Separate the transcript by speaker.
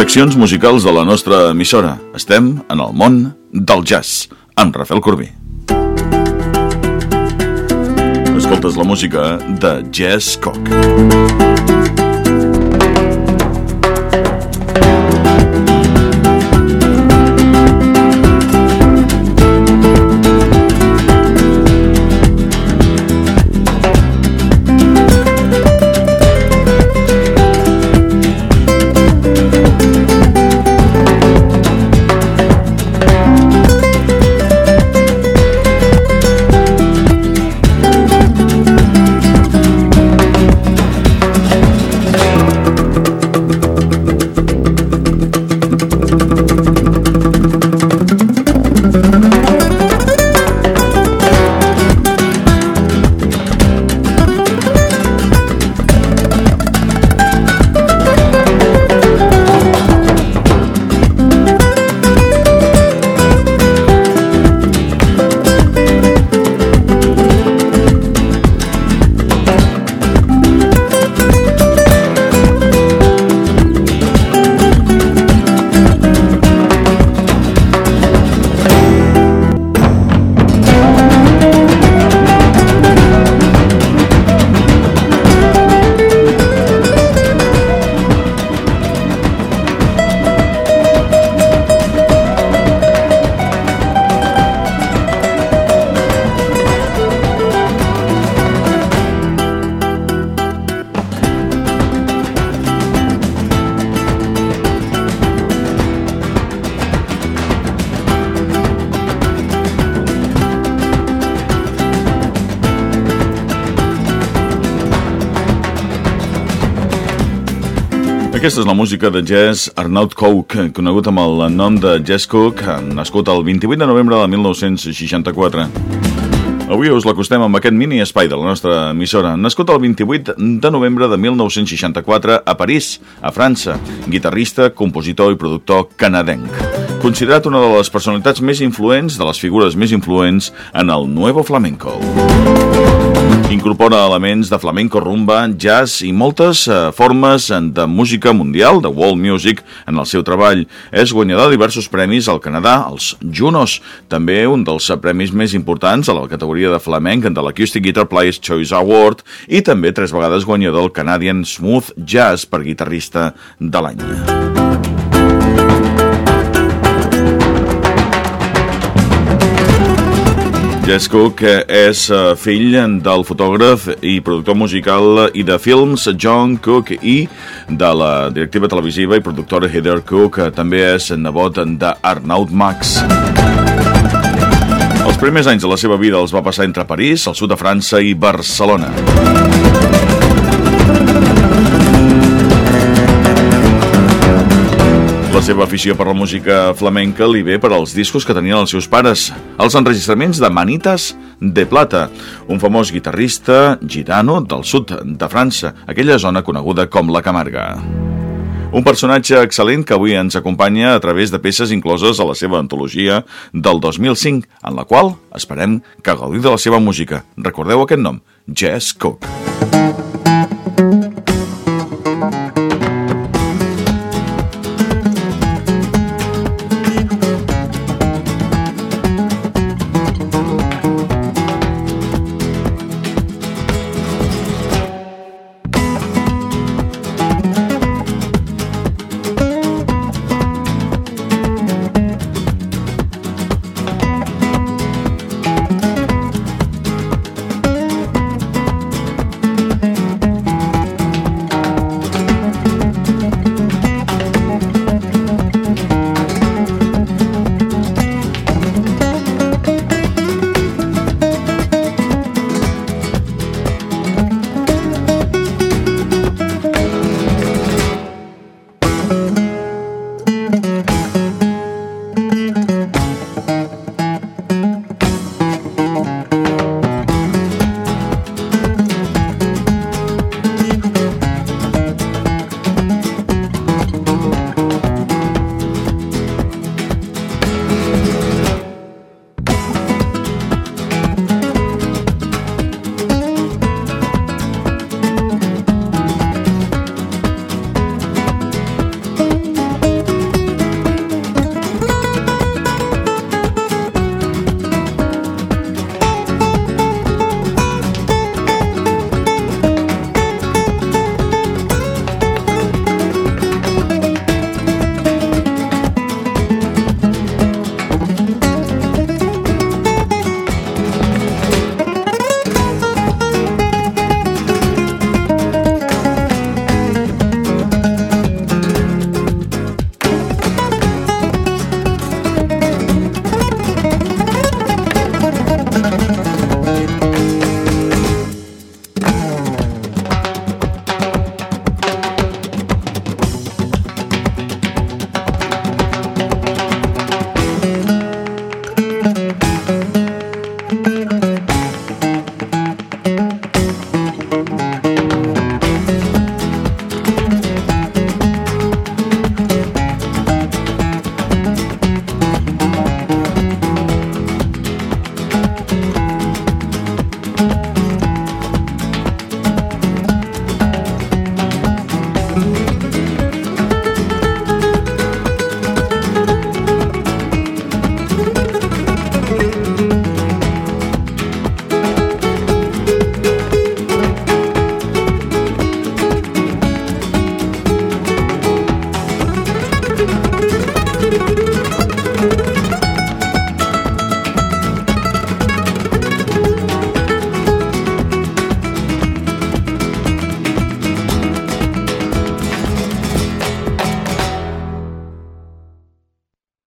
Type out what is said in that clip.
Speaker 1: Seccions musicals de la nostra emissora. Estem en el món del jazz, amb Rafael Corbí. Escoltes la música de Jazz Cock. Aquesta és la música de jazz Arnaud Cook, conegut amb el nom de Jazz Cook, nascut el 28 de novembre de 1964. Avui us l'acostem amb aquest mini espai de la nostra emissora. Nascut el 28 de novembre de 1964 a París, a França. Guitarrista, compositor i productor canadenc. Considerat una de les personalitats més influents, de les figures més influents en el Nuevo Flamenco. Incorpora elements de flamenco, rumba, jazz i moltes eh, formes de música mundial, de world music, en el seu treball. És guanyador de diversos premis al Canadà, els Junos, també un dels premis més importants a la categoria de flamenc de l'Acoustic Guitar Players Choice Award i també tres vegades guanyador del Canadian Smooth Jazz per guitarrista de l'any. Jess Cook és eh, fill del fotògraf i productor musical i de films John Cook i de la directiva televisiva i productora Heather Cook. També és nebot d'Arnaud Max. Els primers anys de la seva vida els va passar entre París, el sud de França i Barcelona. La seva afició per la música flamenca li ve per als discos que tenien els seus pares, els enregistraments de Manitas de Plata, un famós guitarrista gitano del sud de França, aquella zona coneguda com la Camarga. Un personatge excel·lent que avui ens acompanya a través de peces incloses a la seva antologia del 2005, en la qual esperem que gaudiu de la seva música. Recordeu aquest nom, Jazz Cook.